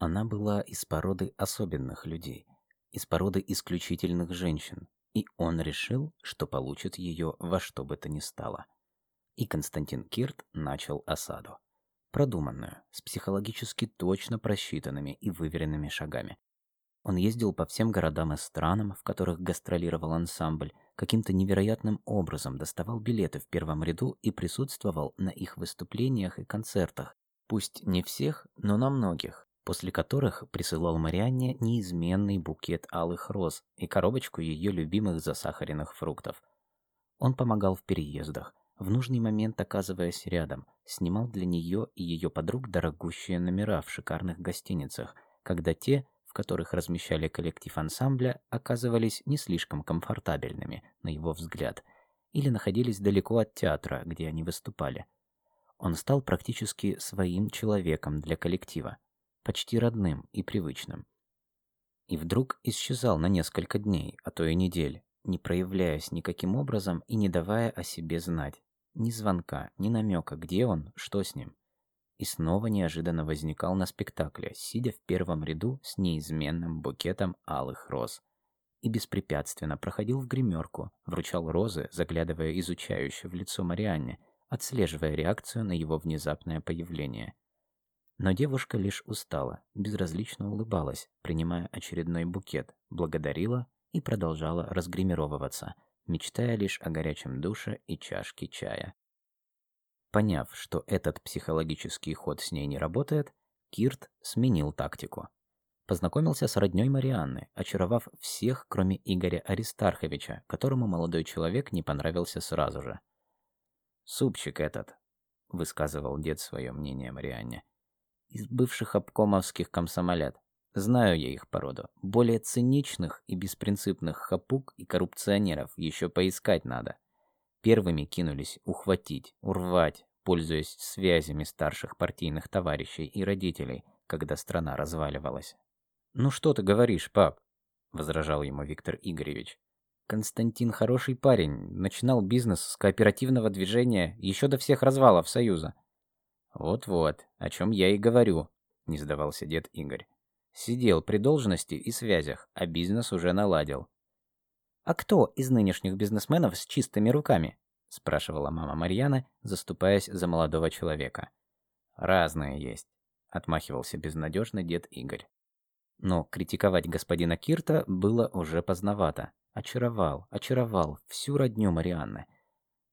Она была из породы особенных людей, из породы исключительных женщин, и он решил, что получит ее во что бы то ни стало. И Константин Кирт начал осаду. Продуманную, с психологически точно просчитанными и выверенными шагами. Он ездил по всем городам и странам, в которых гастролировал ансамбль, каким-то невероятным образом доставал билеты в первом ряду и присутствовал на их выступлениях и концертах, пусть не всех, но на многих, после которых присылал Марианне неизменный букет алых роз и коробочку ее любимых засахаренных фруктов. Он помогал в переездах, в нужный момент оказываясь рядом, снимал для нее и ее подруг дорогущие номера в шикарных гостиницах, когда те в которых размещали коллектив ансамбля, оказывались не слишком комфортабельными, на его взгляд, или находились далеко от театра, где они выступали. Он стал практически своим человеком для коллектива, почти родным и привычным. И вдруг исчезал на несколько дней, а то и недель, не проявляясь никаким образом и не давая о себе знать. Ни звонка, ни намека, где он, что с ним и снова неожиданно возникал на спектакле, сидя в первом ряду с неизменным букетом алых роз. И беспрепятственно проходил в гримерку, вручал розы, заглядывая изучающе в лицо Марианне, отслеживая реакцию на его внезапное появление. Но девушка лишь устала, безразлично улыбалась, принимая очередной букет, благодарила и продолжала разгримировываться, мечтая лишь о горячем душе и чашке чая. Поняв, что этот психологический ход с ней не работает, Кирт сменил тактику. Познакомился с роднёй Марианны, очаровав всех, кроме Игоря Аристарховича, которому молодой человек не понравился сразу же. «Супчик этот», — высказывал дед свое мнение Марианне, — «из бывших обкомовских комсомолят. Знаю я их породу. Более циничных и беспринципных хапук и коррупционеров еще поискать надо. Первыми кинулись ухватить, урвать, пользуясь связями старших партийных товарищей и родителей, когда страна разваливалась. «Ну что ты говоришь, пап?» — возражал ему Виктор Игоревич. «Константин хороший парень, начинал бизнес с кооперативного движения еще до всех развалов Союза». «Вот-вот, о чем я и говорю», — не сдавался дед Игорь. «Сидел при должности и связях, а бизнес уже наладил. «А кто из нынешних бизнесменов с чистыми руками?» — спрашивала мама Марьяны, заступаясь за молодого человека. «Разные есть», — отмахивался безнадежный дед Игорь. Но критиковать господина Кирта было уже поздновато. Очаровал, очаровал всю родню Марианны.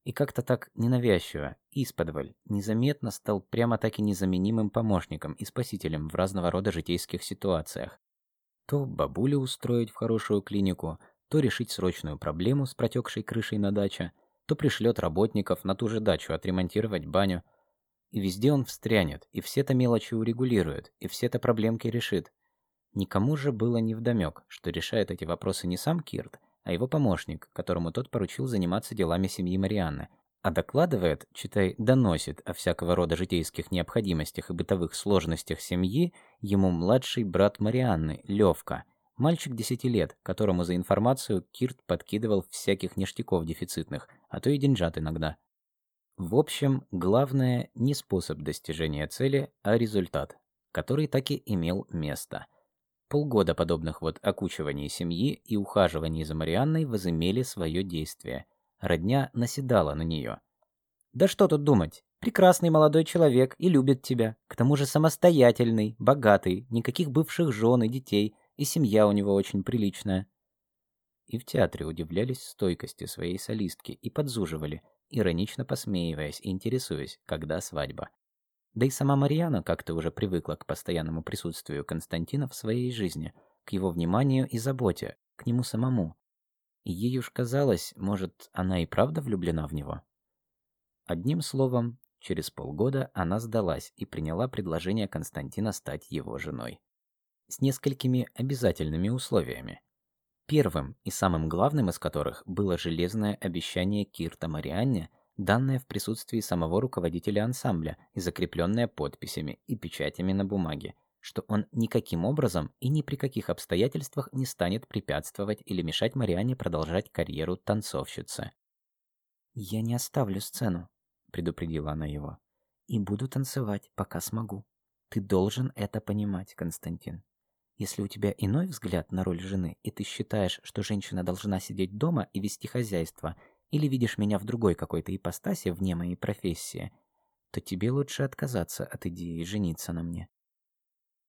И как-то так ненавязчиво, исподволь, незаметно стал прямо-таки незаменимым помощником и спасителем в разного рода житейских ситуациях. То бабулю устроить в хорошую клинику, то решить срочную проблему с протекшей крышей на даче, то пришлет работников на ту же дачу отремонтировать баню. И везде он встрянет, и все-то мелочи урегулирует, и все-то проблемки решит. Никому же было невдомек, что решает эти вопросы не сам Кирт, а его помощник, которому тот поручил заниматься делами семьи Марианны, а докладывает, читай, доносит о всякого рода житейских необходимостях и бытовых сложностях семьи ему младший брат Марианны, Левка – Мальчик 10 лет, которому за информацию Кирт подкидывал всяких ништяков дефицитных, а то и деньжат иногда. В общем, главное не способ достижения цели, а результат, который так и имел место. Полгода подобных вот окучиваний семьи и ухаживаний за Марианной возымели свое действие. Родня наседала на нее. «Да что тут думать? Прекрасный молодой человек и любит тебя. К тому же самостоятельный, богатый, никаких бывших жен и детей – и семья у него очень приличная. И в театре удивлялись стойкости своей солистки и подзуживали, иронично посмеиваясь и интересуясь, когда свадьба. Да и сама Марьяна как-то уже привыкла к постоянному присутствию Константина в своей жизни, к его вниманию и заботе, к нему самому. И ей уж казалось, может, она и правда влюблена в него. Одним словом, через полгода она сдалась и приняла предложение Константина стать его женой с несколькими обязательными условиями. Первым и самым главным из которых было железное обещание Кирта Марианне, данное в присутствии самого руководителя ансамбля и закрепленное подписями и печатями на бумаге, что он никаким образом и ни при каких обстоятельствах не станет препятствовать или мешать Марианне продолжать карьеру танцовщицы. «Я не оставлю сцену», — предупредила она его, — «и буду танцевать, пока смогу. Ты должен это понимать, Константин. Если у тебя иной взгляд на роль жены, и ты считаешь, что женщина должна сидеть дома и вести хозяйство, или видишь меня в другой какой-то ипостаси вне моей профессии, то тебе лучше отказаться от идеи жениться на мне.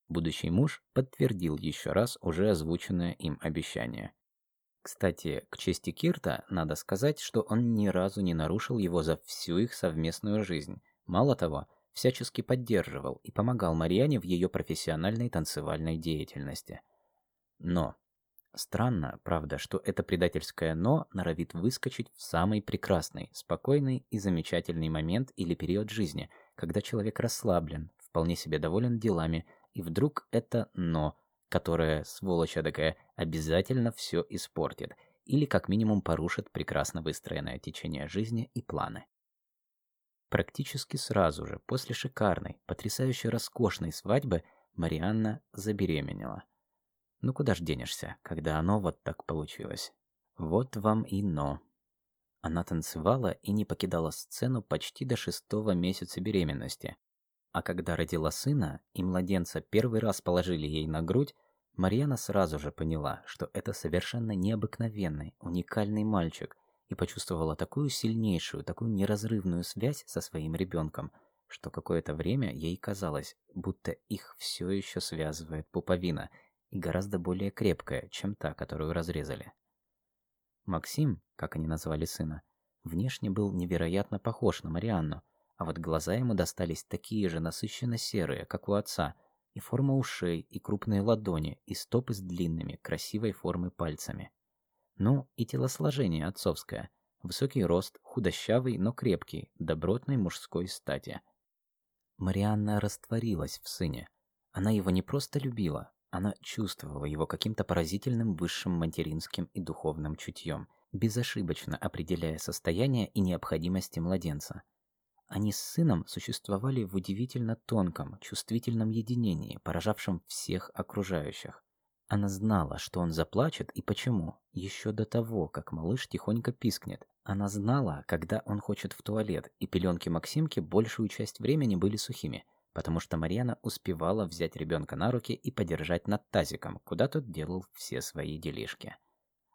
Будущий муж подтвердил еще раз уже озвученное им обещание. Кстати, к чести Кирта надо сказать, что он ни разу не нарушил его за всю их совместную жизнь. Мало того, всячески поддерживал и помогал Марьяне в ее профессиональной танцевальной деятельности. Но странно, правда, что это предательское «но» норовит выскочить в самый прекрасный, спокойный и замечательный момент или период жизни, когда человек расслаблен, вполне себе доволен делами, и вдруг это «но» которая, сволочь такая, обязательно все испортит или как минимум порушит прекрасно выстроенное течение жизни и планы. Практически сразу же, после шикарной, потрясающе роскошной свадьбы, Марианна забеременела. Ну куда ж денешься, когда оно вот так получилось? Вот вам и но. Она танцевала и не покидала сцену почти до шестого месяца беременности, а когда родила сына и младенца первый раз положили ей на грудь, Марьяна сразу же поняла, что это совершенно необыкновенный, уникальный мальчик, и почувствовала такую сильнейшую, такую неразрывную связь со своим ребенком, что какое-то время ей казалось, будто их все еще связывает пуповина, и гораздо более крепкая, чем та, которую разрезали. Максим, как они назвали сына, внешне был невероятно похож на Марианну, а вот глаза ему достались такие же насыщенно серые, как у отца, и форма ушей, и крупные ладони, и стопы с длинными, красивой формы пальцами. Ну, и телосложение отцовское. Высокий рост, худощавый, но крепкий, добротной мужской стати. Марианна растворилась в сыне. Она его не просто любила, она чувствовала его каким-то поразительным высшим материнским и духовным чутьем, безошибочно определяя состояние и необходимости младенца – они с сыном существовали в удивительно тонком, чувствительном единении, поражавшем всех окружающих. Она знала, что он заплачет и почему, еще до того, как малыш тихонько пискнет. Она знала, когда он хочет в туалет, и пеленки Максимки большую часть времени были сухими, потому что Марьяна успевала взять ребенка на руки и подержать над тазиком, куда тот делал все свои делишки.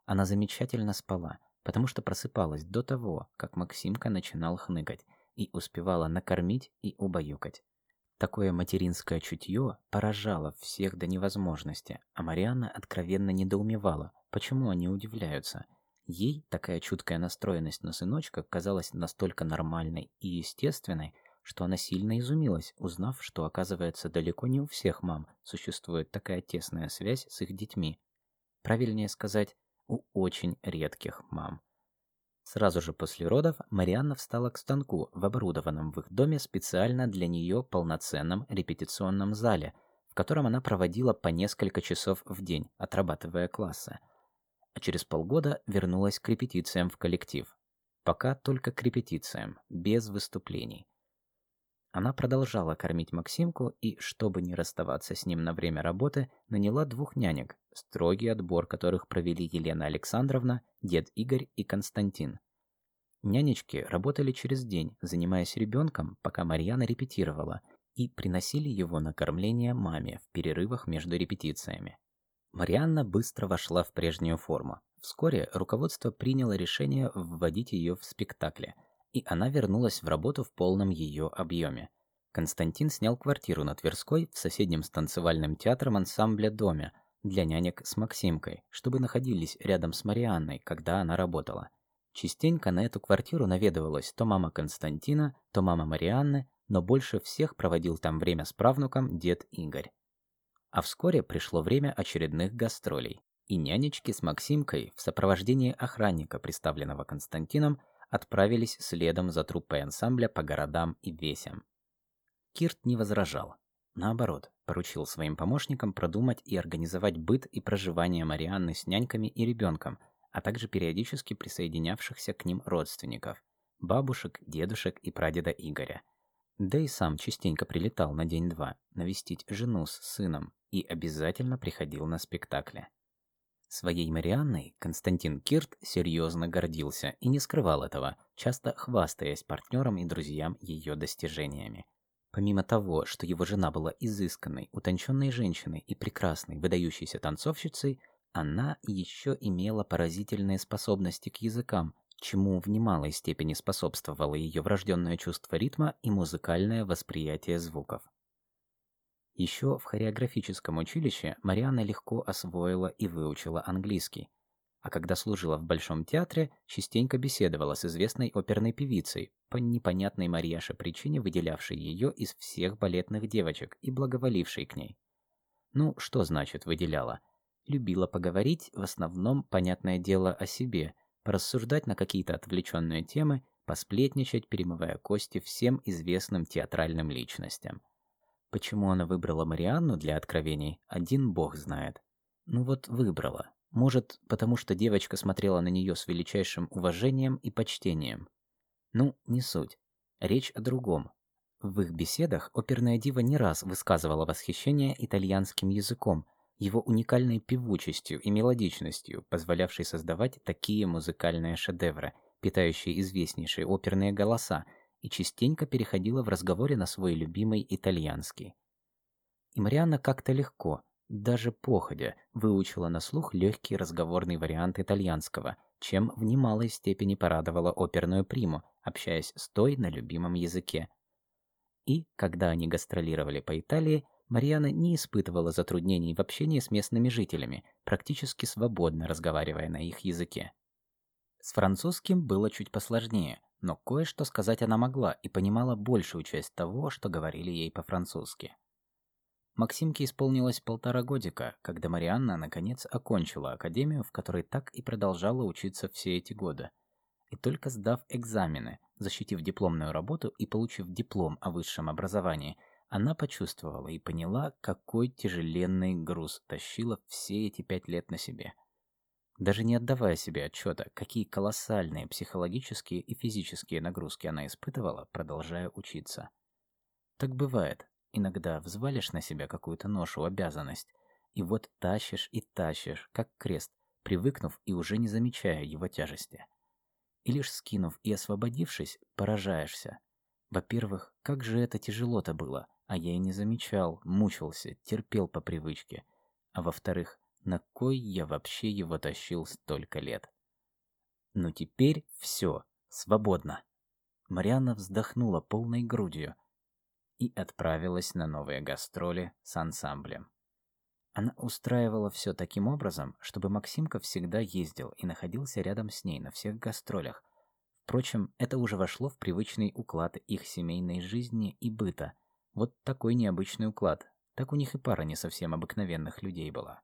Она замечательно спала, потому что просыпалась до того, как Максимка начинал хныкать, и успевала накормить и убаюкать. Такое материнское чутье поражало всех до невозможности, а Марианна откровенно недоумевала, почему они удивляются. Ей такая чуткая настроенность на сыночка казалась настолько нормальной и естественной, что она сильно изумилась, узнав, что, оказывается, далеко не у всех мам существует такая тесная связь с их детьми. Правильнее сказать, у очень редких мам. Сразу же после родов Марианна встала к станку в оборудованном в их доме специально для нее полноценном репетиционном зале, в котором она проводила по несколько часов в день, отрабатывая классы. А через полгода вернулась к репетициям в коллектив. Пока только к репетициям, без выступлений. Она продолжала кормить Максимку и, чтобы не расставаться с ним на время работы, наняла двух нянек, строгий отбор которых провели Елена Александровна, дед Игорь и Константин. Нянечки работали через день, занимаясь ребенком, пока Марьяна репетировала, и приносили его на кормление маме в перерывах между репетициями. Марианна быстро вошла в прежнюю форму. Вскоре руководство приняло решение вводить ее в спектакли – и она вернулась в работу в полном ее объеме. Константин снял квартиру на Тверской в соседнем с танцевальным театром ансамбля доме для нянек с Максимкой, чтобы находились рядом с Марианной, когда она работала. Частенько на эту квартиру наведывалась то мама Константина, то мама Марианны, но больше всех проводил там время с правнуком дед Игорь. А вскоре пришло время очередных гастролей, и нянечки с Максимкой в сопровождении охранника, представленного Константином, отправились следом за труппой ансамбля по городам и весям. Кирт не возражал. Наоборот, поручил своим помощникам продумать и организовать быт и проживание Марианны с няньками и ребенком, а также периодически присоединявшихся к ним родственников – бабушек, дедушек и прадеда Игоря. Да и сам частенько прилетал на день-два навестить жену с сыном и обязательно приходил на спектакли. Своей Марианной Константин Кирт серьезно гордился и не скрывал этого, часто хвастаясь партнерам и друзьям ее достижениями. Помимо того, что его жена была изысканной, утонченной женщиной и прекрасной, выдающейся танцовщицей, она еще имела поразительные способности к языкам, чему в немалой степени способствовало ее врожденное чувство ритма и музыкальное восприятие звуков. Еще в хореографическом училище Марианна легко освоила и выучила английский, а когда служила в Большом театре, частенько беседовала с известной оперной певицей, по непонятной Марьяше причине выделявшей ее из всех балетных девочек и благоволившей к ней. Ну, что значит выделяла? Любила поговорить, в основном, понятное дело, о себе, порассуждать на какие-то отвлеченные темы, посплетничать, перемывая кости всем известным театральным личностям. Почему она выбрала Марианну для откровений, один бог знает. Ну вот выбрала. Может, потому что девочка смотрела на нее с величайшим уважением и почтением. Ну, не суть. Речь о другом. В их беседах оперная дива не раз высказывала восхищение итальянским языком, его уникальной певучестью и мелодичностью, позволявшей создавать такие музыкальные шедевры, питающие известнейшие оперные голоса, и частенько переходила в разговоре на свой любимый итальянский. И Марианна как-то легко, даже походя, выучила на слух легкий разговорный вариант итальянского, чем в немалой степени порадовала оперную приму, общаясь с той на любимом языке. И, когда они гастролировали по Италии, Мариана не испытывала затруднений в общении с местными жителями, практически свободно разговаривая на их языке. С французским было чуть посложнее, но кое-что сказать она могла и понимала большую часть того, что говорили ей по-французски. Максимке исполнилось полтора годика, когда Марианна наконец окончила академию, в которой так и продолжала учиться все эти годы. И только сдав экзамены, защитив дипломную работу и получив диплом о высшем образовании, она почувствовала и поняла, какой тяжеленный груз тащила все эти пять лет на себе – даже не отдавая себе отчета, какие колоссальные психологические и физические нагрузки она испытывала, продолжая учиться. Так бывает. Иногда взвалишь на себя какую-то ношу, обязанность, и вот тащишь и тащишь, как крест, привыкнув и уже не замечая его тяжести. И лишь скинув и освободившись, поражаешься. Во-первых, как же это тяжело-то было, а я и не замечал, мучился, терпел по привычке. А во-вторых, на кой я вообще его тащил столько лет? Ну теперь все, свободно. Марианна вздохнула полной грудью и отправилась на новые гастроли с ансамблем. Она устраивала все таким образом, чтобы Максимка всегда ездил и находился рядом с ней на всех гастролях. Впрочем, это уже вошло в привычный уклад их семейной жизни и быта. Вот такой необычный уклад. Так у них и пара не совсем обыкновенных людей была.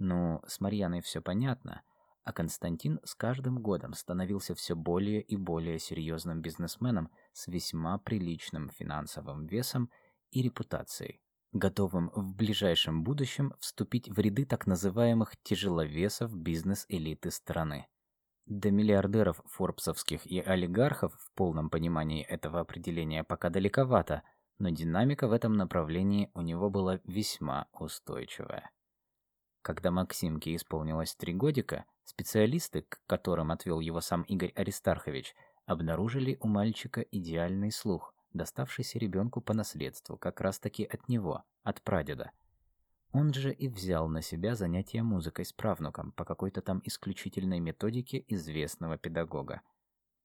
Ну, с Марьяной все понятно, а Константин с каждым годом становился все более и более серьезным бизнесменом с весьма приличным финансовым весом и репутацией, готовым в ближайшем будущем вступить в ряды так называемых тяжеловесов бизнес-элиты страны. До миллиардеров форбсовских и олигархов в полном понимании этого определения пока далековато, но динамика в этом направлении у него была весьма устойчивая. Когда Максимке исполнилось три годика, специалисты, к которым отвел его сам Игорь Аристархович, обнаружили у мальчика идеальный слух, доставшийся ребенку по наследству как раз-таки от него, от прадеда. Он же и взял на себя занятия музыкой с правнуком по какой-то там исключительной методике известного педагога.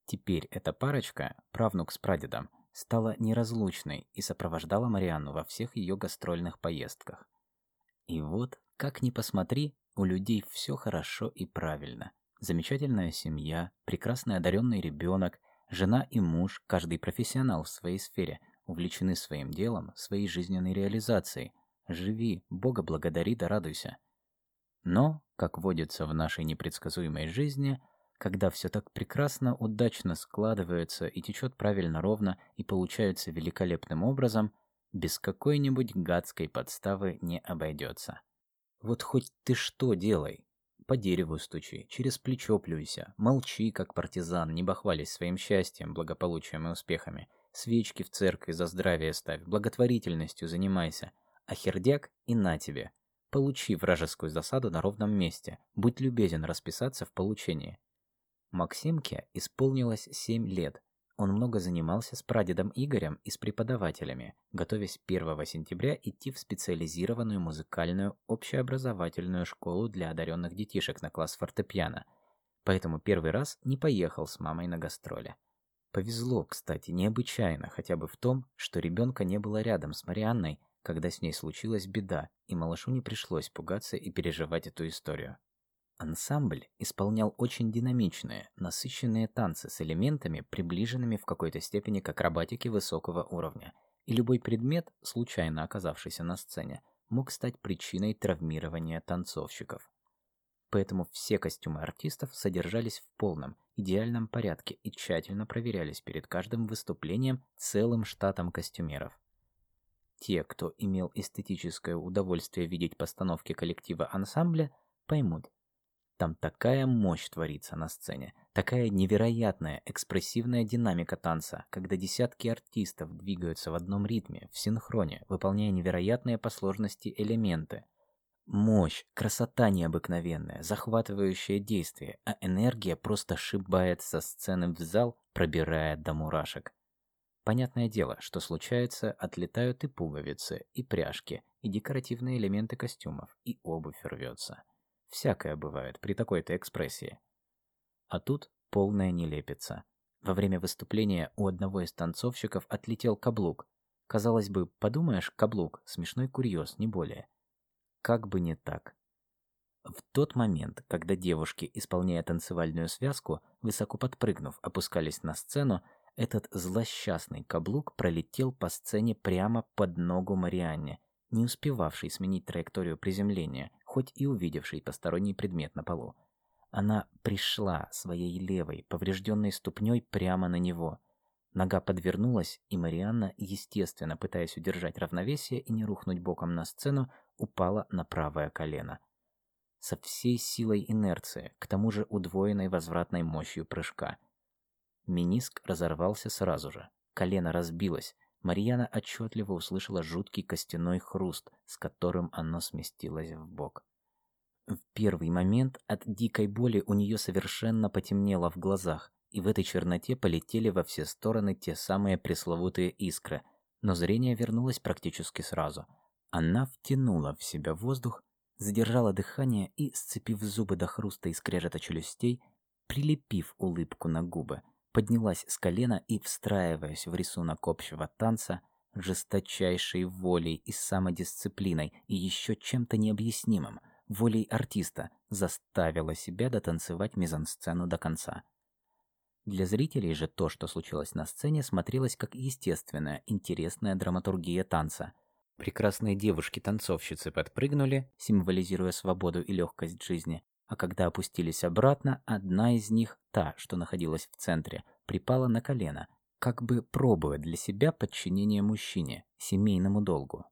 Теперь эта парочка, правнук с прадедом, стала неразлучной и сопровождала Марианну во всех ее гастрольных поездках. И вот как ни посмотри, у людей все хорошо и правильно. Замечательная семья, прекрасный одаренный ребенок, жена и муж, каждый профессионал в своей сфере, увлечены своим делом, своей жизненной реализацией. Живи, Бога благодари да радуйся. Но, как водится в нашей непредсказуемой жизни, когда все так прекрасно, удачно складывается и течет правильно ровно и получается великолепным образом, без какой-нибудь гадской подставы не обойдется. Вот хоть ты что делай. По дереву стучи, через плечо плюйся, молчи, как партизан, не бахвались своим счастьем, благополучием и успехами. Свечки в церкви за здравие ставь, благотворительностью занимайся. А хердяк и на тебе. Получи вражескую засаду на ровном месте. Будь любезен расписаться в получении. Максимке исполнилось семь лет. Он много занимался с прадедом Игорем и с преподавателями, готовясь 1 сентября идти в специализированную музыкальную общеобразовательную школу для одаренных детишек на класс фортепиано. Поэтому первый раз не поехал с мамой на гастроли. Повезло, кстати, необычайно, хотя бы в том, что ребенка не было рядом с Марианной, когда с ней случилась беда, и малышу не пришлось пугаться и переживать эту историю. Ансамбль исполнял очень динамичные, насыщенные танцы с элементами, приближенными в какой-то степени к акробатике высокого уровня, и любой предмет, случайно оказавшийся на сцене, мог стать причиной травмирования танцовщиков. Поэтому все костюмы артистов содержались в полном, идеальном порядке и тщательно проверялись перед каждым выступлением целым штатом костюмеров. Те, кто имел эстетическое удовольствие видеть постановки коллектива ансамбля, поймут, там такая мощь творится на сцене, такая невероятная экспрессивная динамика танца, когда десятки артистов двигаются в одном ритме, в синхроне, выполняя невероятные по сложности элементы. Мощь, красота необыкновенная, захватывающее действие, а энергия просто шибает со сцены в зал, пробирая до мурашек. Понятное дело, что случается, отлетают и пуговицы, и пряжки, и декоративные элементы костюмов, и обувь рвется. Всякое бывает при такой-то экспрессии. А тут полная нелепица. Во время выступления у одного из танцовщиков отлетел каблук. Казалось бы, подумаешь, каблук, смешной курьез, не более. Как бы не так. В тот момент, когда девушки, исполняя танцевальную связку, высоко подпрыгнув, опускались на сцену, этот злосчастный каблук пролетел по сцене прямо под ногу Марианне, не успевавшей сменить траекторию приземления, хоть и увидевший посторонний предмет на полу. Она пришла своей левой, поврежденной ступней прямо на него. Нога подвернулась, и Марианна, естественно, пытаясь удержать равновесие и не рухнуть боком на сцену, упала на правое колено. Со всей силой инерции, к тому же удвоенной возвратной мощью прыжка. Миниск разорвался сразу же. Колено разбилось, Марьяна отчетливо услышала жуткий костяной хруст, с которым оно сместилось в бок. В первый момент от дикой боли у нее совершенно потемнело в глазах, и в этой черноте полетели во все стороны те самые пресловутые искры, но зрение вернулось практически сразу. Она втянула в себя воздух, задержала дыхание и, сцепив зубы до хруста и скрежета челюстей, прилепив улыбку на губы – поднялась с колена и, встраиваясь в рисунок общего танца, жесточайшей волей и самодисциплиной и еще чем-то необъяснимым, волей артиста, заставила себя дотанцевать мизансцену до конца. Для зрителей же то, что случилось на сцене, смотрелось как естественная, интересная драматургия танца. Прекрасные девушки-танцовщицы подпрыгнули, символизируя свободу и легкость жизни, а когда опустились обратно, одна из них, та, что находилась в центре, припала на колено, как бы пробуя для себя подчинение мужчине, семейному долгу.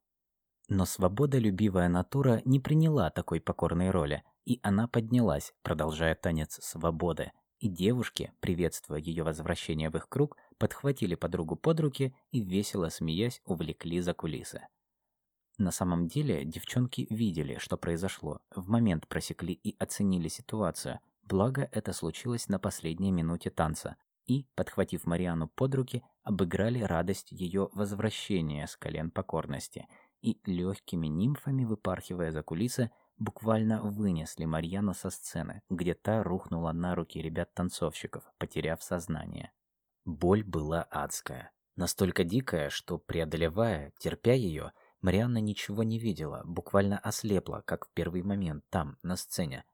Но свободолюбивая натура не приняла такой покорной роли, и она поднялась, продолжая танец свободы. И девушки, приветствуя ее возвращение в их круг, подхватили подругу под руки и, весело смеясь, увлекли за кулисы. На самом деле девчонки видели, что произошло, в момент просекли и оценили ситуацию, благо это случилось на последней минуте танца, и, подхватив Мариану под руки, обыграли радость ее возвращения с колен покорности. И легкими нимфами, выпархивая за кулисы, буквально вынесли Марьяну со сцены, где та рухнула на руки ребят-танцовщиков, потеряв сознание. Боль была адская, настолько дикая, что, преодолевая, терпя ее, Марианна ничего не видела, буквально ослепла, как в первый момент там, на сцене.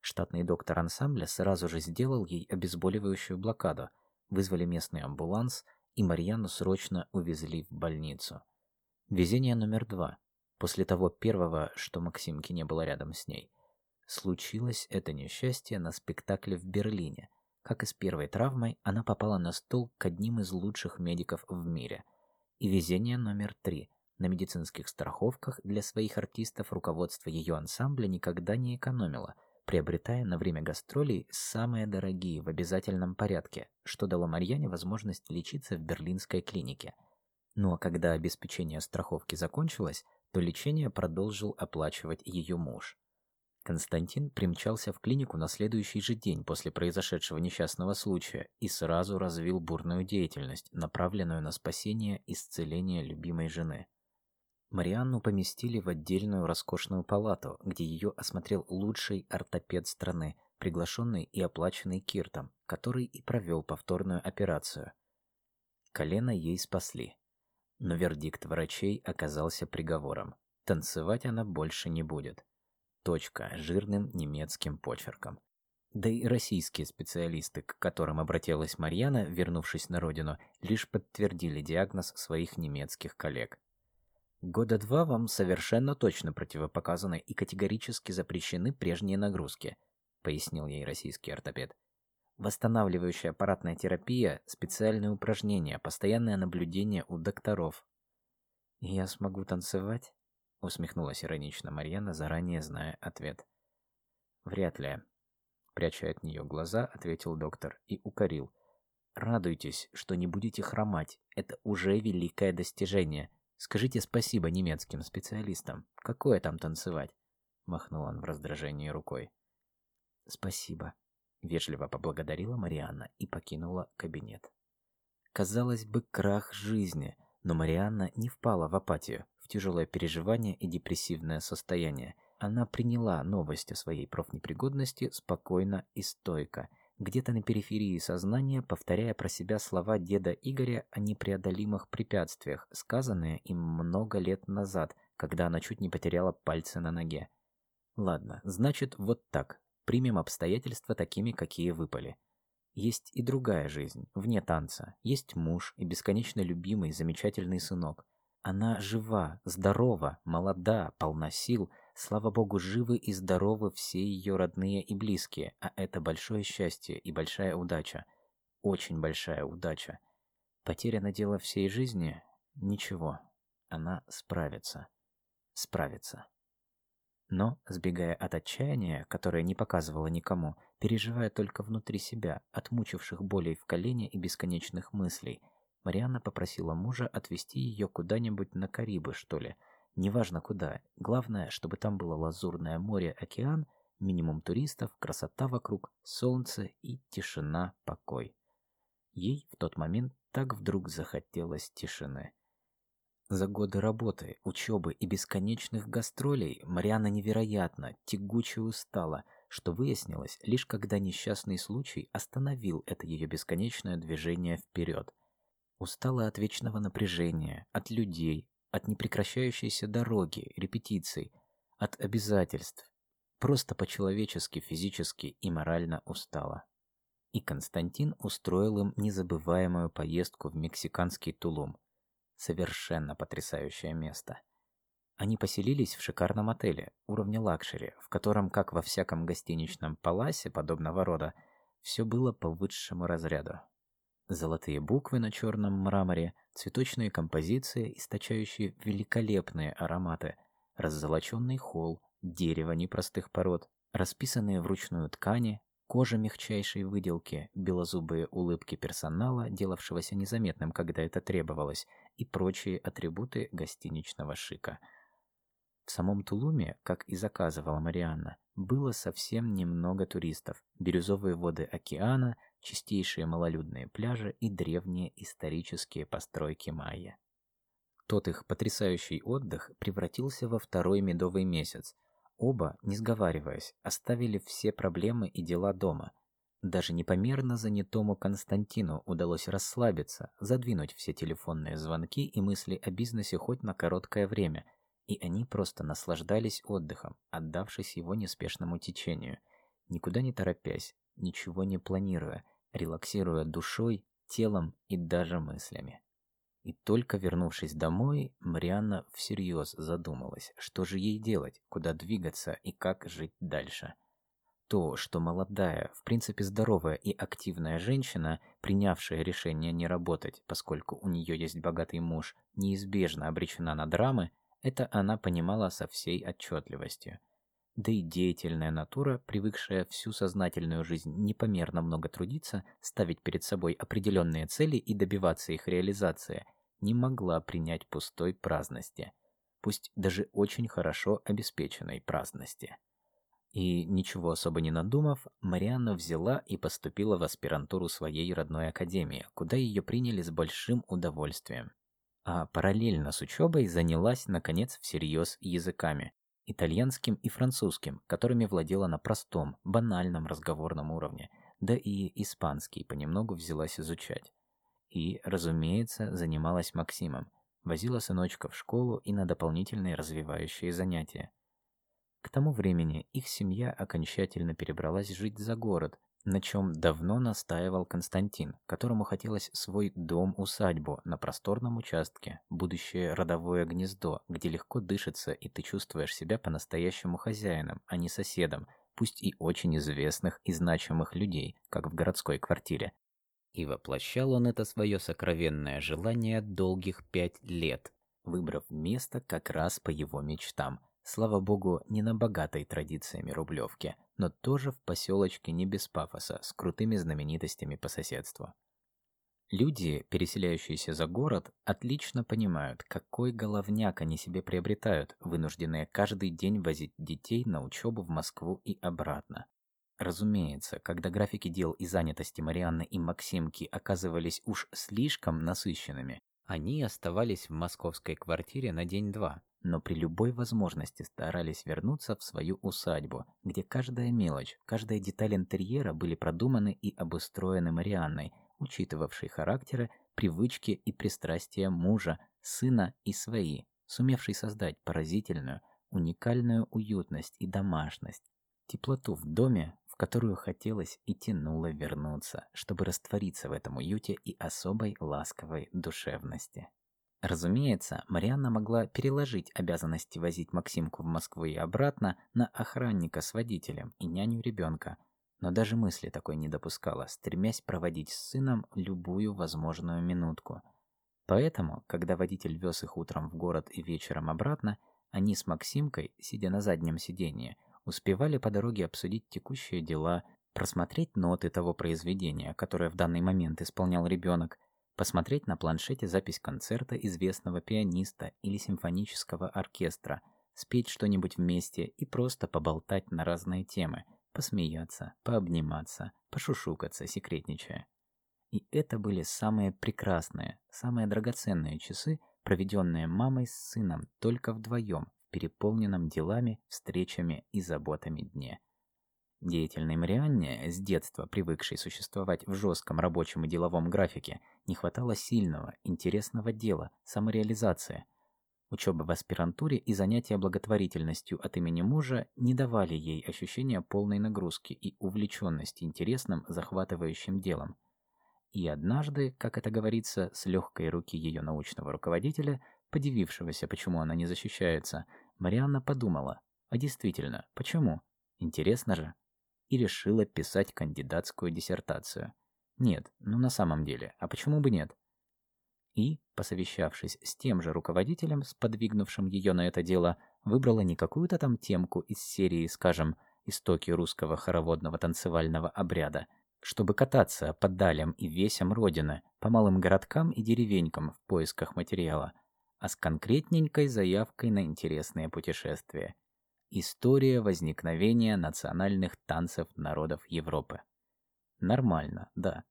Штатный доктор ансамбля сразу же сделал ей обезболивающую блокаду, вызвали местный амбуланс, и Марьяну срочно увезли в больницу. Везение номер два. После того первого, что Максимки не было рядом с ней. Случилось это несчастье на спектакле в Берлине. Как и с первой травмой, она попала на стол к одним из лучших медиков в мире. И везение номер три – на медицинских страховках для своих артистов руководство ее ансамбля никогда не экономило, приобретая на время гастролей самые дорогие в обязательном порядке, что дало Марьяне возможность лечиться в берлинской клинике. Ну а когда обеспечение страховки закончилось, то лечение продолжил оплачивать ее муж. Константин примчался в клинику на следующий же день после произошедшего несчастного случая и сразу развил бурную деятельность, направленную на спасение и исцеление любимой жены. Марианну поместили в отдельную роскошную палату, где ее осмотрел лучший ортопед страны, приглашенный и оплаченный Киртом, который и провел повторную операцию. Колено ей спасли. Но вердикт врачей оказался приговором. Танцевать она больше не будет. Точка жирным немецким почерком. Да и российские специалисты, к которым обратилась Марьяна, вернувшись на родину, лишь подтвердили диагноз своих немецких коллег. Года два вам совершенно точно противопоказаны и категорически запрещены прежние нагрузки, пояснил ей российский ортопед. Восстанавливающая аппаратная терапия, специальные упражнения, постоянное наблюдение у докторов. «Я смогу танцевать?» усмехнулась иронично Марьяна, заранее зная ответ. Вряд ли. Пряча от нее глаза, ответил доктор и укорил. Радуйтесь, что не будете хромать. Это уже великое достижение. Скажите спасибо немецким специалистам. Какое там танцевать? Махнул он в раздражении рукой. Спасибо. Вежливо поблагодарила Марианна и покинула кабинет. Казалось бы, крах жизни, но Марианна не впала в апатию тяжелое переживание и депрессивное состояние. Она приняла новость о своей профнепригодности спокойно и стойко, где-то на периферии сознания, повторяя про себя слова деда Игоря о непреодолимых препятствиях, сказанные им много лет назад, когда она чуть не потеряла пальцы на ноге. Ладно, значит, вот так. Примем обстоятельства такими, какие выпали. Есть и другая жизнь, вне танца. Есть муж и бесконечно любимый, замечательный сынок. Она жива, здорова, молода, полна сил. Слава богу, живы и здоровы все ее родные и близкие, а это большое счастье и большая удача. Очень большая удача. Потеряно дело всей жизни? Ничего. Она справится. Справится. Но, сбегая от отчаяния, которое не показывала никому, переживая только внутри себя, от мучивших болей в колене и бесконечных мыслей – Марианна попросила мужа отвезти ее куда-нибудь на Карибы, что ли. Неважно куда. Главное, чтобы там было лазурное море, океан, минимум туристов, красота вокруг, солнце и тишина, покой. Ей в тот момент так вдруг захотелось тишины. За годы работы, учебы и бесконечных гастролей Марианна невероятно, тягуче устала, что выяснилось лишь когда несчастный случай остановил это ее бесконечное движение вперед – Устала от вечного напряжения, от людей, от непрекращающейся дороги, репетиций, от обязательств. Просто по-человечески, физически и морально устала. И Константин устроил им незабываемую поездку в мексиканский Тулум. Совершенно потрясающее место. Они поселились в шикарном отеле, уровня luxury, в котором, как во всяком гостиничном паласе подобного рода, все было по высшему разряду. Золотые буквы на черном мраморе, цветочные композиции, источающие великолепные ароматы, раззолоченный холл, дерево непростых пород, расписанные вручную ткани, кожа мягчайшей выделки, белозубые улыбки персонала, делавшегося незаметным, когда это требовалось, и прочие атрибуты гостиничного шика. В самом Тулуме, как и заказывала Марианна, было совсем немного туристов. Бирюзовые воды океана, чистейшие малолюдные пляжи и древние исторические постройки майя. Тот их потрясающий отдых превратился во второй медовый месяц. Оба, не сговариваясь, оставили все проблемы и дела дома. Даже непомерно занятому Константину удалось расслабиться, задвинуть все телефонные звонки и мысли о бизнесе хоть на короткое время, и они просто наслаждались отдыхом, отдавшись его неспешному течению, никуда не торопясь, ничего не планируя, релаксируя душой, телом и даже мыслями. И только вернувшись домой, Марианна всерьез задумалась, что же ей делать, куда двигаться и как жить дальше. То, что молодая, в принципе здоровая и активная женщина, принявшая решение не работать, поскольку у нее есть богатый муж, неизбежно обречена на драмы, это она понимала со всей отчетливостью – да и деятельная натура, привыкшая всю сознательную жизнь непомерно много трудиться, ставить перед собой определенные цели и добиваться их реализации, не могла принять пустой праздности, пусть даже очень хорошо обеспеченной праздности. И ничего особо не надумав, Марианна взяла и поступила в аспирантуру своей родной академии, куда ее приняли с большим удовольствием. А параллельно с учебой занялась, наконец, всерьез языками – итальянским и французским, которыми владела на простом, банальном разговорном уровне, да и испанский понемногу взялась изучать. И, разумеется, занималась Максимом, возила сыночка в школу и на дополнительные развивающие занятия – к тому времени их семья окончательно перебралась жить за город, на чем давно настаивал Константин, которому хотелось свой дом-усадьбу на просторном участке, будущее родовое гнездо, где легко дышится и ты чувствуешь себя по-настоящему хозяином, а не соседом, пусть и очень известных и значимых людей, как в городской квартире. И воплощал он это свое сокровенное желание долгих пять лет, выбрав место как раз по его мечтам – Слава богу, не на богатой традициями Рублевке, но тоже в поселочке не без пафоса, с крутыми знаменитостями по соседству. Люди, переселяющиеся за город, отлично понимают, какой головняк они себе приобретают, вынужденные каждый день возить детей на учебу в Москву и обратно. Разумеется, когда графики дел и занятости Марианны и Максимки оказывались уж слишком насыщенными, они оставались в московской квартире на день-два, но при любой возможности старались вернуться в свою усадьбу, где каждая мелочь, каждая деталь интерьера были продуманы и обустроены Марианной, учитывавшей характеры, привычки и пристрастия мужа, сына и свои, сумевшей создать поразительную, уникальную уютность и домашность, теплоту в доме, в которую хотелось и тянуло вернуться, чтобы раствориться в этом уюте и особой ласковой душевности. Разумеется, Марианна могла переложить обязанности возить Максимку в Москву и обратно на охранника с водителем и няню ребенка, но даже мысли такой не допускала, стремясь проводить с сыном любую возможную минутку. Поэтому, когда водитель вез их утром в город и вечером обратно, они с Максимкой, сидя на заднем сиденье, успевали по дороге обсудить текущие дела, просмотреть ноты того произведения, которое в данный момент исполнял ребенок, посмотреть на планшете запись концерта известного пианиста или симфонического оркестра, спеть что-нибудь вместе и просто поболтать на разные темы, посмеяться, пообниматься, пошушукаться, секретничая. И это были самые прекрасные, самые драгоценные часы, проведенные мамой с сыном только вдвоем в переполненном делами, встречами и заботами дне – Деятельной Марианне, с детства привыкшей существовать в жестком рабочем и деловом графике, не хватало сильного, интересного дела, самореализации. Учеба в аспирантуре и занятия благотворительностью от имени мужа не давали ей ощущения полной нагрузки и увлеченности интересным, захватывающим делом. И однажды, как это говорится, с легкой руки ее научного руководителя, подивившегося, почему она не защищается, Марианна подумала, а действительно, почему? Интересно же и решила писать кандидатскую диссертацию. Нет, ну на самом деле, а почему бы нет? И, посовещавшись с тем же руководителем, сподвигнувшим ее на это дело, выбрала не какую-то там темку из серии, скажем, «Истоки русского хороводного танцевального обряда», чтобы кататься по далям и весям Родины, по малым городкам и деревенькам в поисках материала, а с конкретненькой заявкой на интересные путешествия. История возникновения национальных танцев народов Европы. Нормально, да.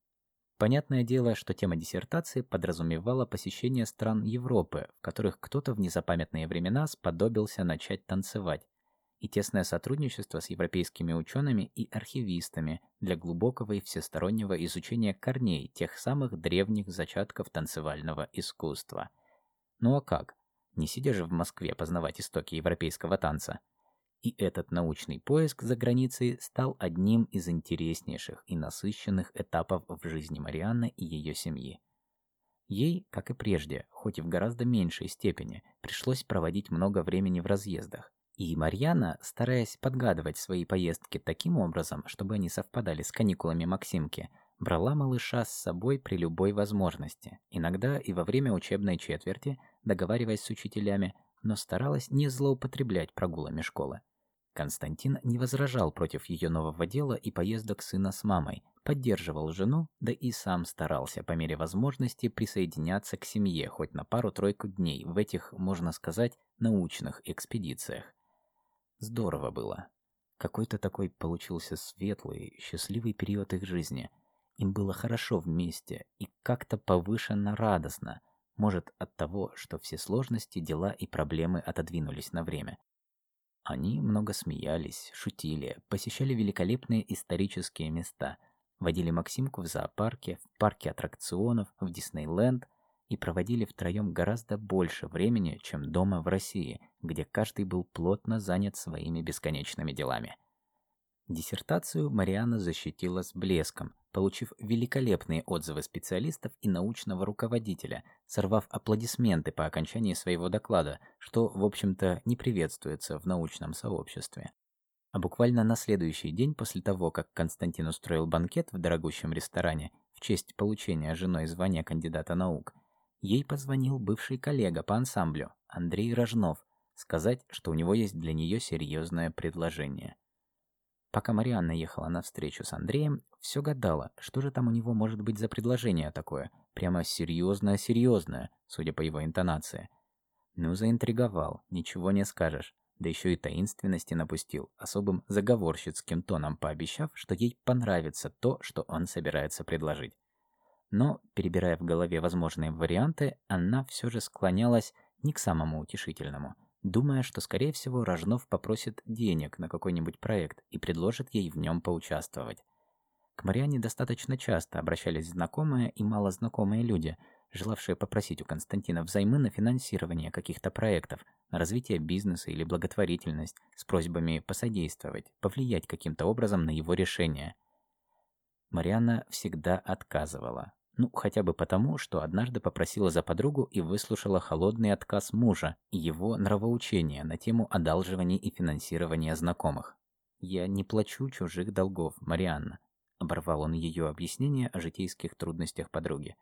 Понятное дело, что тема диссертации подразумевала посещение стран Европы, в которых кто-то в незапамятные времена сподобился начать танцевать, и тесное сотрудничество с европейскими учеными и архивистами для глубокого и всестороннего изучения корней тех самых древних зачатков танцевального искусства. Ну а как? Не сидя же в Москве познавать истоки европейского танца – и этот научный поиск за границей стал одним из интереснейших и насыщенных этапов в жизни Марианны и ее семьи. Ей, как и прежде, хоть и в гораздо меньшей степени, пришлось проводить много времени в разъездах. И Марьяна, стараясь подгадывать свои поездки таким образом, чтобы они совпадали с каникулами Максимки, брала малыша с собой при любой возможности, иногда и во время учебной четверти, договариваясь с учителями, но старалась не злоупотреблять прогулами школы. Константин не возражал против ее нового дела и поездок сына с мамой, поддерживал жену, да и сам старался по мере возможности присоединяться к семье хоть на пару-тройку дней в этих, можно сказать, научных экспедициях. Здорово было. Какой-то такой получился светлый, счастливый период их жизни. Им было хорошо вместе и как-то повышенно радостно. Может, от того, что все сложности, дела и проблемы отодвинулись на время. Они много смеялись, шутили, посещали великолепные исторические места, водили Максимку в зоопарке, в парке аттракционов, в Диснейленд и проводили втроем гораздо больше времени, чем дома в России, где каждый был плотно занят своими бесконечными делами. Диссертацию Мариана защитила с блеском, получив великолепные отзывы специалистов и научного руководителя, сорвав аплодисменты по окончании своего доклада, что, в общем-то, не приветствуется в научном сообществе. А буквально на следующий день после того, как Константин устроил банкет в дорогущем ресторане в честь получения женой звания кандидата наук, ей позвонил бывший коллега по ансамблю, Андрей Рожнов, сказать, что у него есть для нее серьезное предложение. Пока Марианна ехала на встречу с Андреем, все гадала, что же там у него может быть за предложение такое, прямо серьезное-серьезное, судя по его интонации. Ну, заинтриговал, ничего не скажешь, да еще и таинственности напустил, особым заговорщицким тоном пообещав, что ей понравится то, что он собирается предложить. Но, перебирая в голове возможные варианты, она все же склонялась не к самому утешительному – думая, что, скорее всего, Рожнов попросит денег на какой-нибудь проект и предложит ей в нем поучаствовать. К Мариане достаточно часто обращались знакомые и малознакомые люди, желавшие попросить у Константина взаймы на финансирование каких-то проектов, на развитие бизнеса или благотворительность, с просьбами посодействовать, повлиять каким-то образом на его решение. Мариана всегда отказывала, ну, хотя бы потому, что однажды попросила за подругу и выслушала холодный отказ мужа и его нравоучения на тему одалживания и финансирования знакомых. «Я не плачу чужих долгов, Марианна», — оборвал он ее объяснение о житейских трудностях подруги.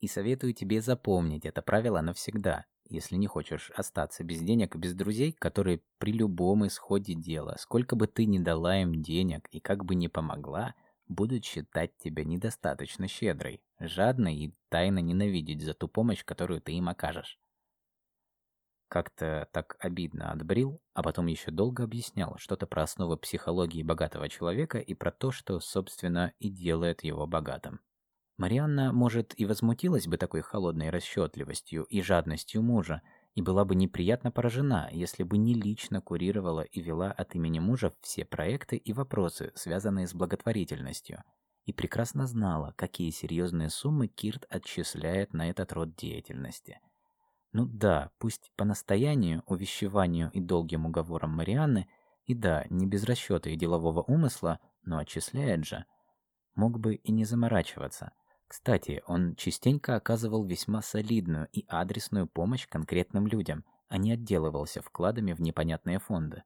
«И советую тебе запомнить это правило навсегда, если не хочешь остаться без денег и без друзей, которые при любом исходе дела, сколько бы ты ни дала им денег и как бы ни помогла, — будут считать тебя недостаточно щедрой, жадной и тайно ненавидеть за ту помощь, которую ты им окажешь. Как-то так обидно отбрил, а потом еще долго объяснял что-то про основы психологии богатого человека и про то, что, собственно, и делает его богатым. Марианна, может, и возмутилась бы такой холодной расчетливостью и жадностью мужа, и была бы неприятно поражена, если бы не лично курировала и вела от имени мужа все проекты и вопросы, связанные с благотворительностью, и прекрасно знала, какие серьезные суммы Кирт отчисляет на этот род деятельности. Ну да, пусть по настоянию, увещеванию и долгим уговорам Марианны, и да, не без расчета и делового умысла, но отчисляет же, мог бы и не заморачиваться – кстати, он частенько оказывал весьма солидную и адресную помощь конкретным людям, а не отделывался вкладами в непонятные фонды.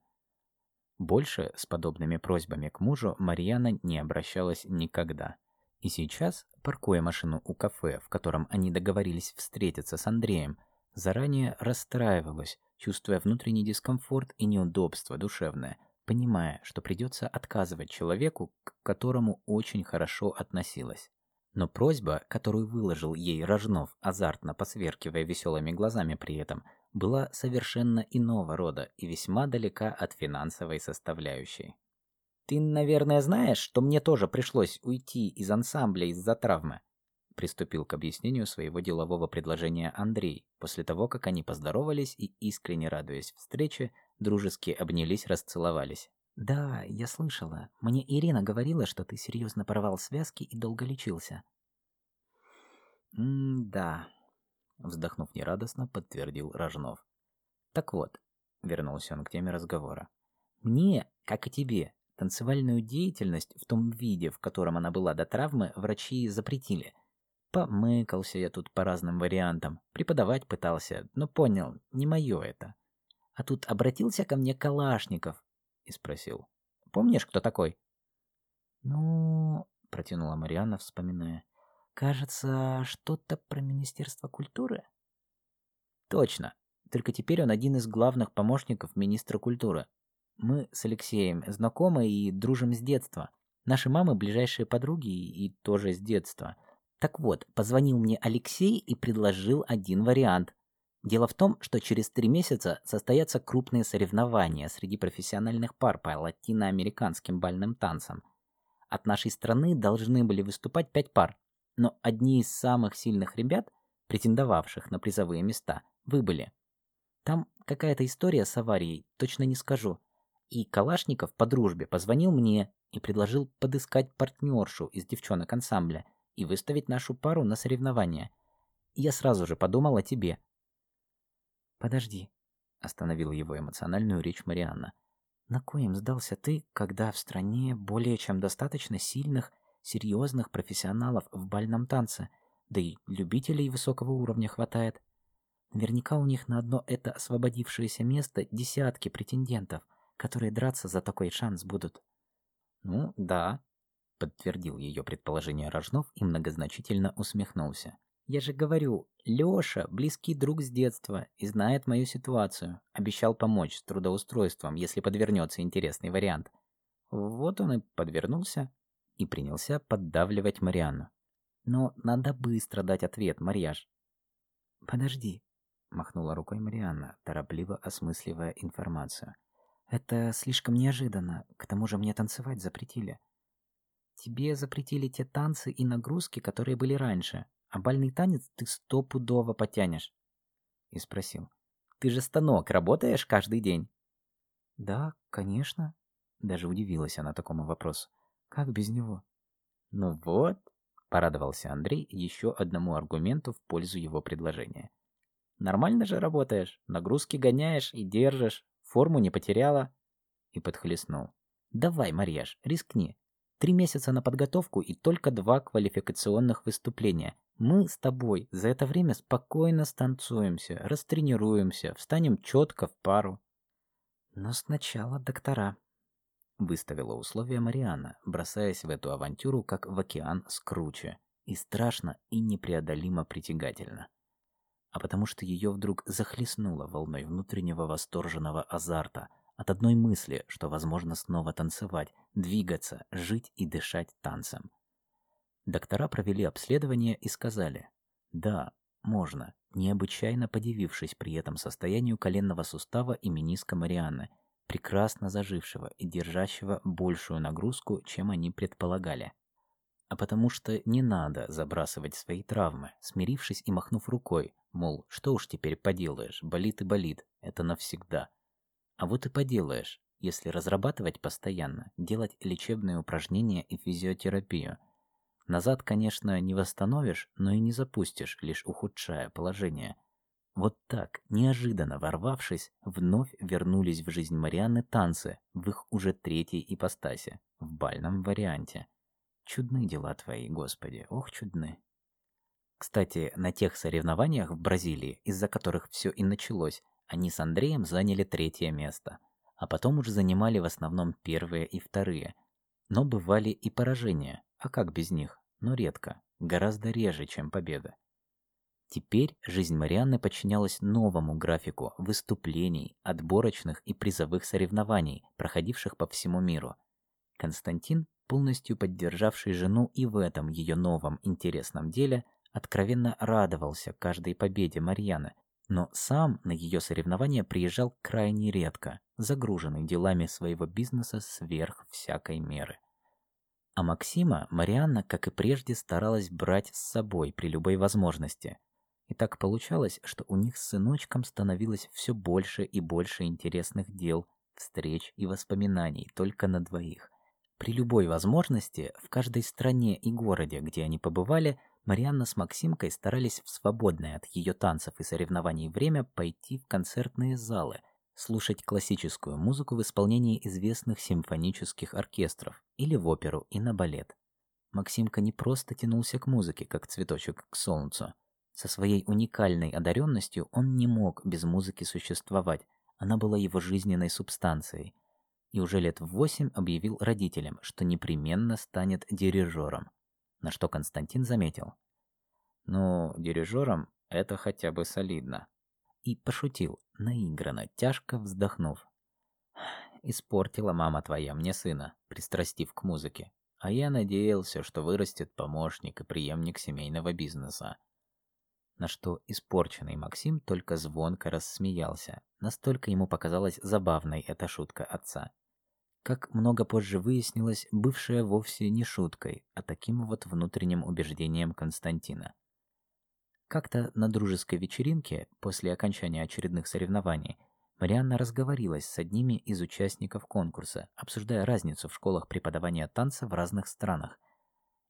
Больше с подобными просьбами к мужу Марьяна не обращалась никогда. И сейчас, паркуя машину у кафе, в котором они договорились встретиться с Андреем, заранее расстраивалась, чувствуя внутренний дискомфорт и неудобство душевное, понимая, что придется отказывать человеку, к которому очень хорошо относилась. Но просьба, которую выложил ей Рожнов, азартно посверкивая веселыми глазами при этом, была совершенно иного рода и весьма далека от финансовой составляющей. «Ты, наверное, знаешь, что мне тоже пришлось уйти из ансамбля из-за травмы?» Приступил к объяснению своего делового предложения Андрей, после того, как они поздоровались и, искренне радуясь встрече, дружески обнялись, расцеловались. «Да, я слышала. Мне Ирина говорила, что ты серьезно порвал связки и долго лечился». «М-да», — вздохнув нерадостно, подтвердил Рожнов. «Так вот», — вернулся он к теме разговора, — «мне, как и тебе, танцевальную деятельность в том виде, в котором она была до травмы, врачи запретили. Помыкался я тут по разным вариантам, преподавать пытался, но понял, не мое это. А тут обратился ко мне Калашников, и спросил. «Помнишь, кто такой?» «Ну...» — протянула Марианна, вспоминая. «Кажется, что-то про Министерство культуры?» «Точно. Только теперь он один из главных помощников министра культуры. Мы с Алексеем знакомы и дружим с детства. Наши мамы ближайшие подруги и тоже с детства. Так вот, позвонил мне Алексей и предложил один вариант. Дело в том, что через три месяца состоятся крупные соревнования среди профессиональных пар по латиноамериканским бальным танцам. От нашей страны должны были выступать пять пар, но одни из самых сильных ребят, претендовавших на призовые места, выбыли. Там какая-то история с аварией, точно не скажу. И Калашников по дружбе позвонил мне и предложил подыскать партнершу из девчонок ансамбля и выставить нашу пару на соревнования. Я сразу же подумал о тебе. «Подожди», — остановила его эмоциональную речь Марианна. «На коем сдался ты, когда в стране более чем достаточно сильных, серьезных профессионалов в бальном танце, да и любителей высокого уровня хватает? Наверняка у них на одно это освободившееся место десятки претендентов, которые драться за такой шанс будут». «Ну, да», — подтвердил ее предположение Рожнов и многозначительно усмехнулся. «Я же говорю, Лёша — близкий друг с детства и знает мою ситуацию. Обещал помочь с трудоустройством, если подвернется интересный вариант. Вот он и подвернулся и принялся поддавливать Марианну. Но надо быстро дать ответ, Марьяж. «Подожди», — махнула рукой Марианна, торопливо осмысливая информацию. Это слишком неожиданно. К тому же мне танцевать запретили. Тебе запретили те танцы и нагрузки, которые были раньше, а бальный танец ты стопудово потянешь. И спросил. Ты же станок работаешь каждый день? Да, конечно. Даже удивилась она такому вопросу. Как без него? Ну вот, порадовался Андрей еще одному аргументу в пользу его предложения. Нормально же работаешь, нагрузки гоняешь и держишь, Форму не потеряла. И подхлестнул. Давай, Марьяш, рискни. Три месяца на подготовку и только два квалификационных выступления. Мы с тобой за это время спокойно станцуемся, растренируемся, встанем четко в пару. Но сначала доктора. Выставила условия Мариана, бросаясь в эту авантюру, как в океан с круче. И страшно, и непреодолимо притягательно а потому что ее вдруг захлестнуло волной внутреннего восторженного азарта от одной мысли, что возможно снова танцевать, двигаться, жить и дышать танцем. Доктора провели обследование и сказали, да, можно, необычайно подивившись при этом состоянию коленного сустава и мениска Марианны, прекрасно зажившего и держащего большую нагрузку, чем они предполагали а потому что не надо забрасывать свои травмы, смирившись и махнув рукой, мол, что уж теперь поделаешь, болит и болит, это навсегда. А вот и поделаешь, если разрабатывать постоянно, делать лечебные упражнения и физиотерапию. Назад, конечно, не восстановишь, но и не запустишь, лишь ухудшая положение. Вот так, неожиданно ворвавшись, вновь вернулись в жизнь Марианны танцы в их уже третьей ипостаси, в бальном варианте. Чудны дела твои, Господи, ох, чудны. Кстати, на тех соревнованиях в Бразилии, из-за которых все и началось, они с Андреем заняли третье место, а потом уже занимали в основном первые и вторые. Но бывали и поражения, а как без них? Но редко, гораздо реже, чем победа. Теперь жизнь Марианны подчинялась новому графику выступлений, отборочных и призовых соревнований, проходивших по всему миру. Константин полностью поддержавший жену и в этом ее новом интересном деле, откровенно радовался каждой победе Марьяны, но сам на ее соревнования приезжал крайне редко, загруженный делами своего бизнеса сверх всякой меры. А Максима Марианна, как и прежде, старалась брать с собой при любой возможности. И так получалось, что у них с сыночком становилось все больше и больше интересных дел, встреч и воспоминаний только на двоих – при любой возможности, в каждой стране и городе, где они побывали, Марианна с Максимкой старались в свободное от ее танцев и соревнований время пойти в концертные залы, слушать классическую музыку в исполнении известных симфонических оркестров или в оперу и на балет. Максимка не просто тянулся к музыке, как цветочек к солнцу. Со своей уникальной одаренностью он не мог без музыки существовать, она была его жизненной субстанцией – и уже лет в восемь объявил родителям, что непременно станет дирижером. На что Константин заметил. «Ну, дирижером это хотя бы солидно». И пошутил, наигранно, тяжко вздохнув. «Испортила мама твоя мне сына, пристрастив к музыке. А я надеялся, что вырастет помощник и преемник семейного бизнеса. на что испорченный Максим только звонко рассмеялся. Настолько ему показалась забавной эта шутка отца. Как много позже выяснилось, бывшая вовсе не шуткой, а таким вот внутренним убеждением Константина. Как-то на дружеской вечеринке, после окончания очередных соревнований, Марианна разговорилась с одними из участников конкурса, обсуждая разницу в школах преподавания танца в разных странах –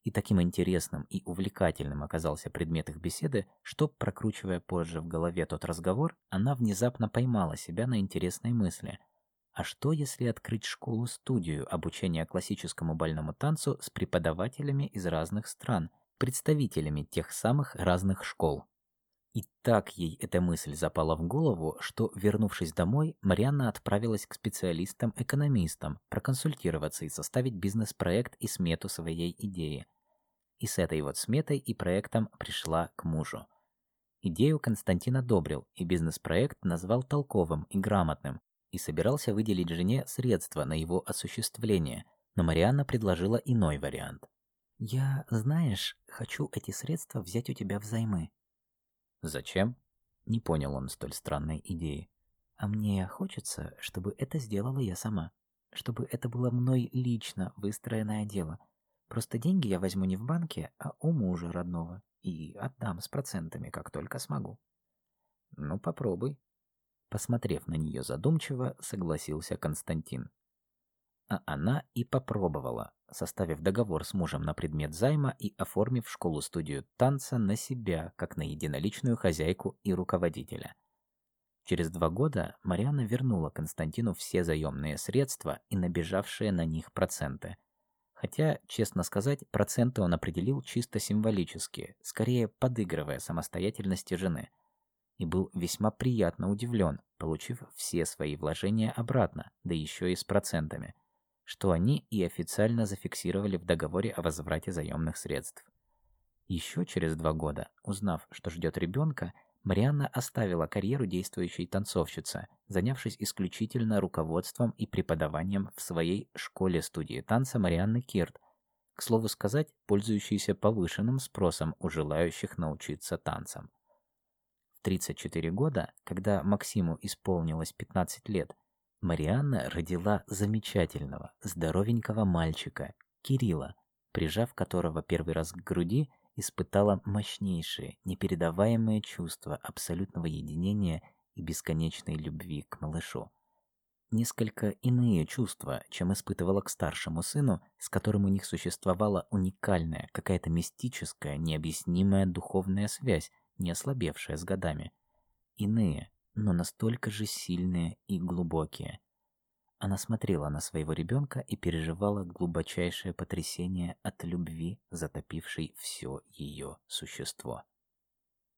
и таким интересным и увлекательным оказался предмет их беседы, что, прокручивая позже в голове тот разговор, она внезапно поймала себя на интересной мысли. А что, если открыть школу-студию обучения классическому бальному танцу с преподавателями из разных стран, представителями тех самых разных школ? И так ей эта мысль запала в голову, что, вернувшись домой, Марианна отправилась к специалистам-экономистам проконсультироваться и составить бизнес-проект и смету своей идеи. И с этой вот сметой и проектом пришла к мужу. Идею Константин одобрил, и бизнес-проект назвал толковым и грамотным, и собирался выделить жене средства на его осуществление, но Марианна предложила иной вариант. «Я, знаешь, хочу эти средства взять у тебя взаймы», Зачем? Не понял он столь странной идеи. А мне хочется, чтобы это сделала я сама. Чтобы это было мной лично выстроенное дело. Просто деньги я возьму не в банке, а у мужа родного. И отдам с процентами, как только смогу. Ну, попробуй. Посмотрев на нее задумчиво, согласился Константин. А она и попробовала, составив договор с мужем на предмет займа и оформив школу-студию танца на себя, как на единоличную хозяйку и руководителя. Через два года Мариана вернула Константину все заемные средства и набежавшие на них проценты. Хотя, честно сказать, проценты он определил чисто символически, скорее подыгрывая самостоятельности жены. И был весьма приятно удивлен, получив все свои вложения обратно, да еще и с процентами – что они и официально зафиксировали в договоре о возврате заемных средств. Еще через два года, узнав, что ждет ребенка, Марианна оставила карьеру действующей танцовщицы, занявшись исключительно руководством и преподаванием в своей школе-студии танца Марианны Кирт, к слову сказать, пользующейся повышенным спросом у желающих научиться танцам. В 34 года, когда Максиму исполнилось 15 лет, Марианна родила замечательного, здоровенького мальчика, Кирилла, прижав которого первый раз к груди, испытала мощнейшие, непередаваемые чувства абсолютного единения и бесконечной любви к малышу. Несколько иные чувства, чем испытывала к старшему сыну, с которым у них существовала уникальная, какая-то мистическая, необъяснимая духовная связь, не ослабевшая с годами. Иные, но настолько же сильные и глубокие. Она смотрела на своего ребенка и переживала глубочайшее потрясение от любви, затопившей все ее существо.